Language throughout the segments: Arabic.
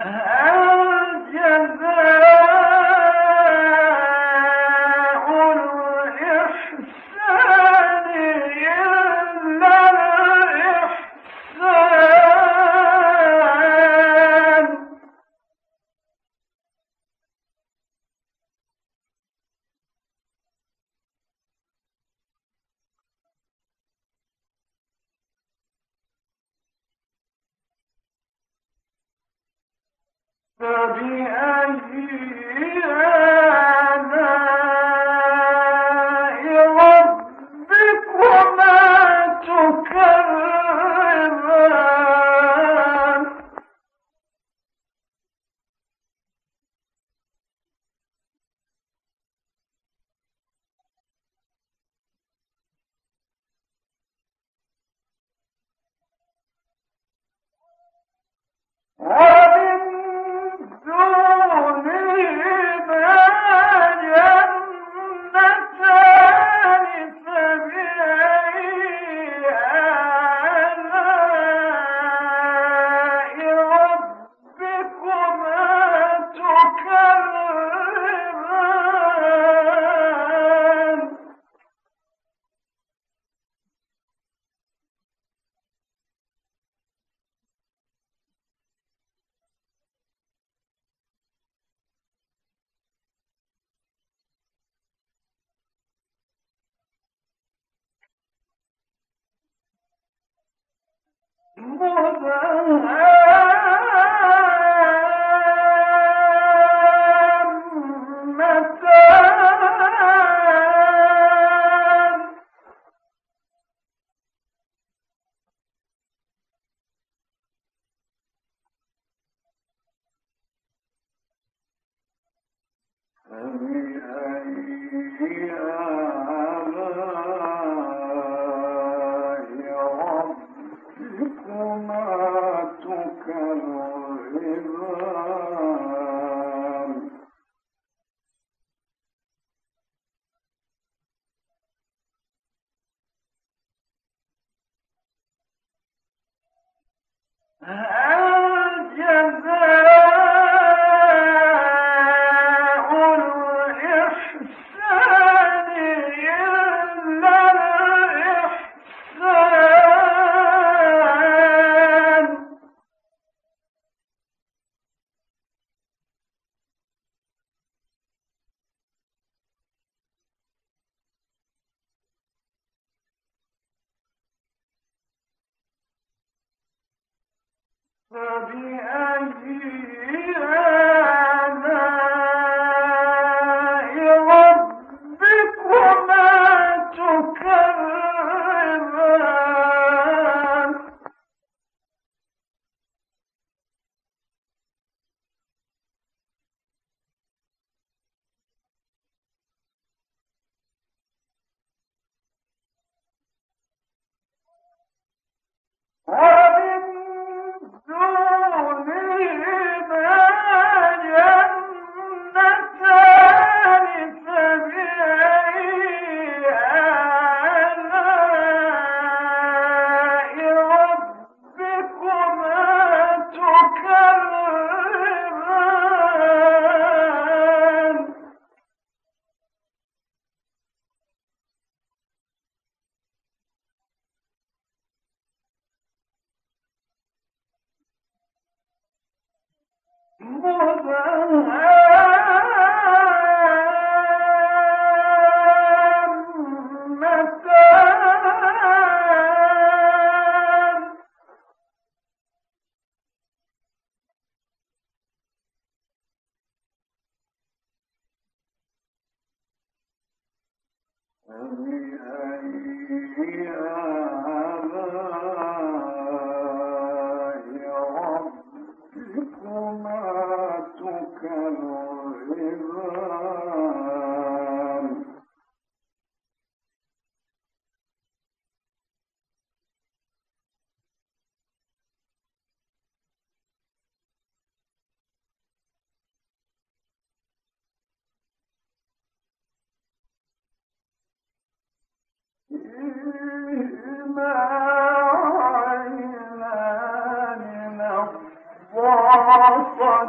Uh-huh. أي فبأي عينان نضافتان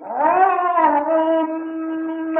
ما لم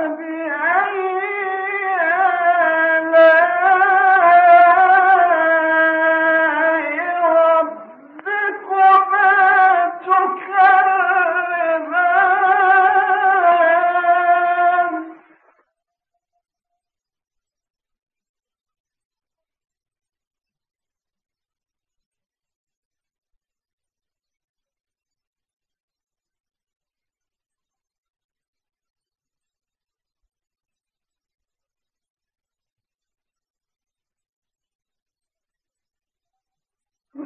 فبأي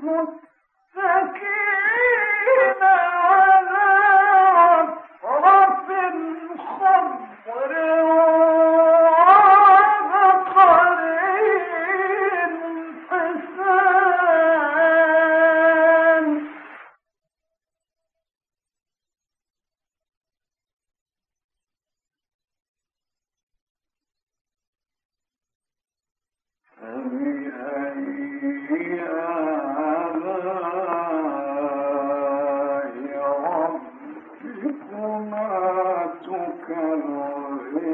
خضر. ربكما تكذبان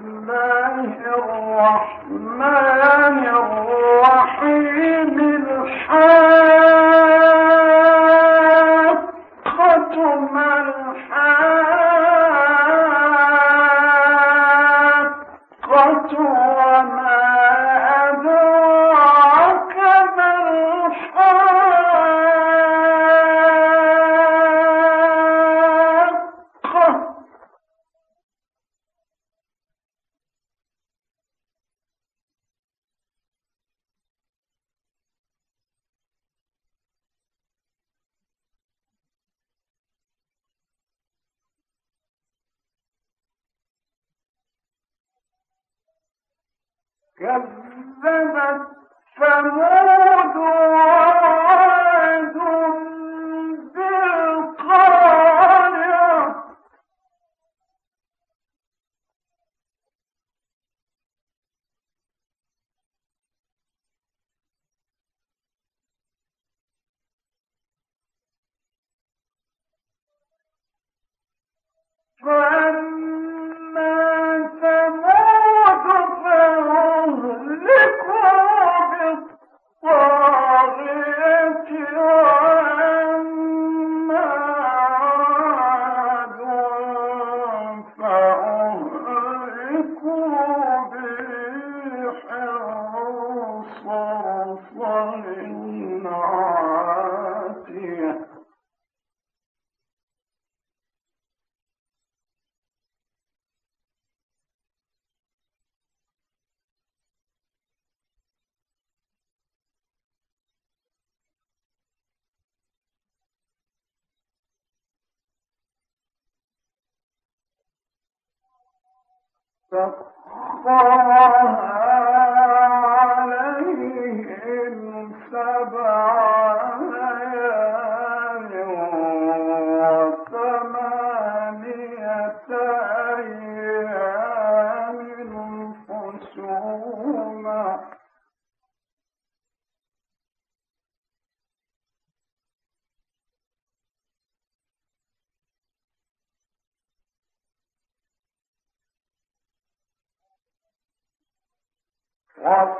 الله الرحمن الرحيم الحمد كذبت ثمود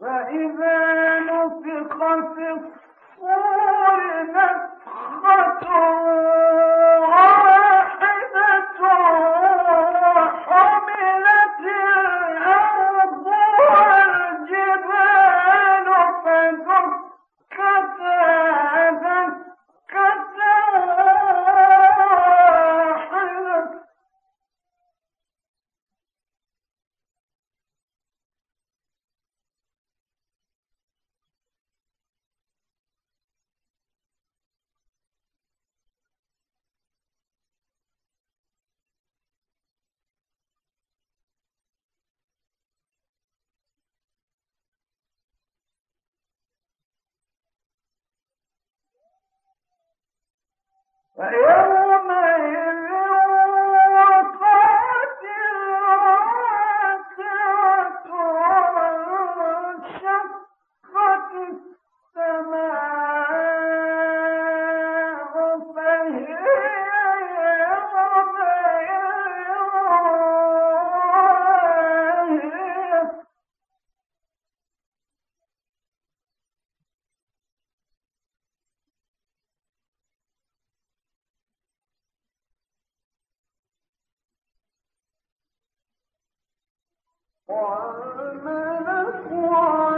فإذا نفخ في الصور نفخة فيومئذ 我们的。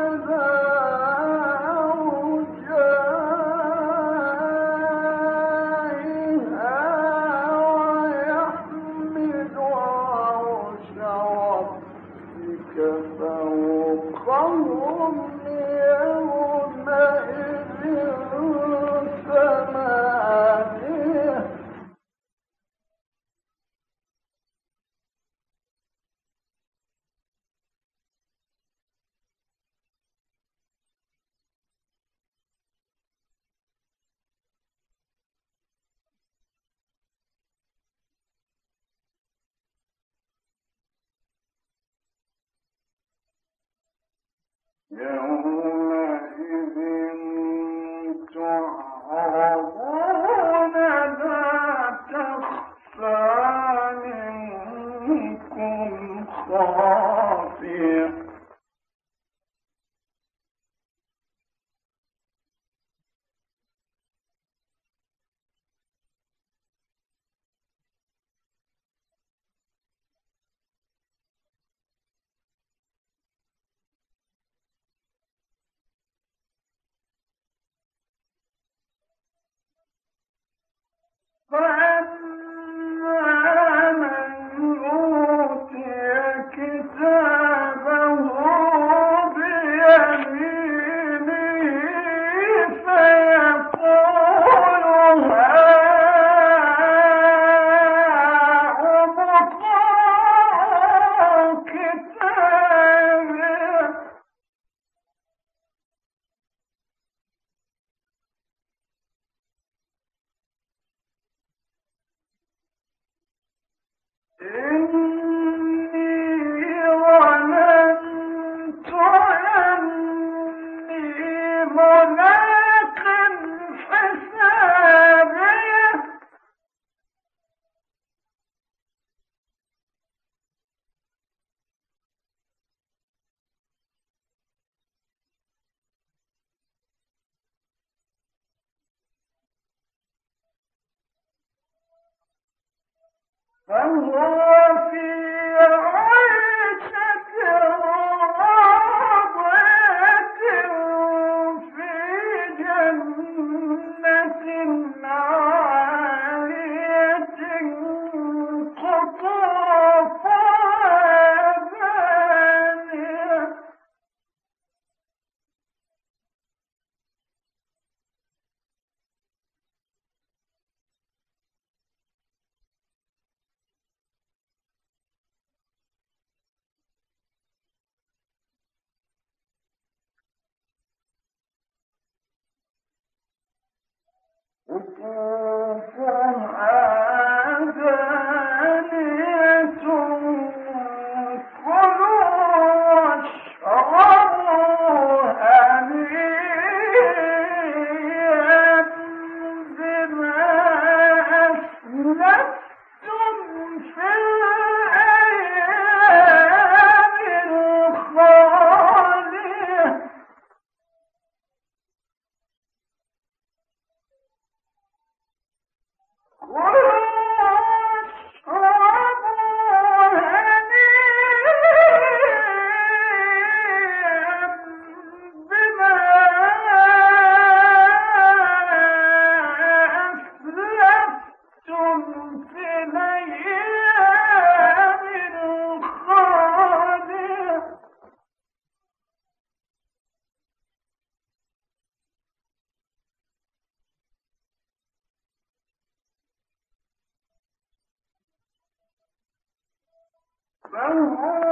يومئذ Quran فهو في Vamos, vamos!